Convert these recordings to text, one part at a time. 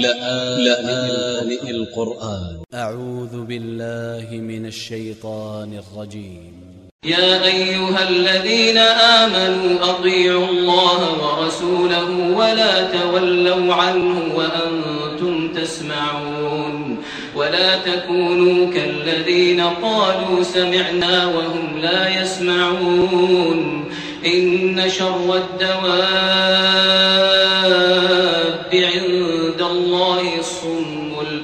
لآن, لآن القرآن. أ ع و ذ ب ا ل ل ه من ا ل ش ي ط ا ن ا ل ج ي م يا أيها الذين آمنوا أطيعوا الله ورسوله ولا تولوا عنه وأنتم تسمعون. ولا تكونوا كالذين قالوا سمعنا وهم لا يسمعون. إن شر الدواب عند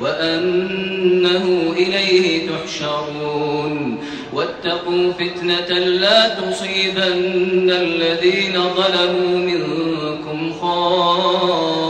وأنه إليه تحشرون. واتقوا فتنة لا تصيبن الذين ظلموا منكم خاصة.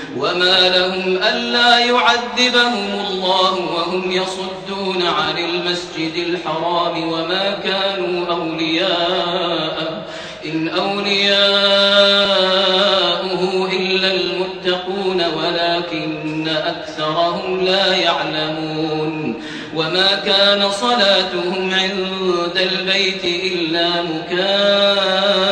وما لهم ألا يعذبهم الله وهم يصدون عن المسجد الحرام وما كانوا أولياء إن أولياؤه إلا المتقون ولكن أكثرهم لا يعلمون وما كان صلاتهم عند البيت إلا مكاء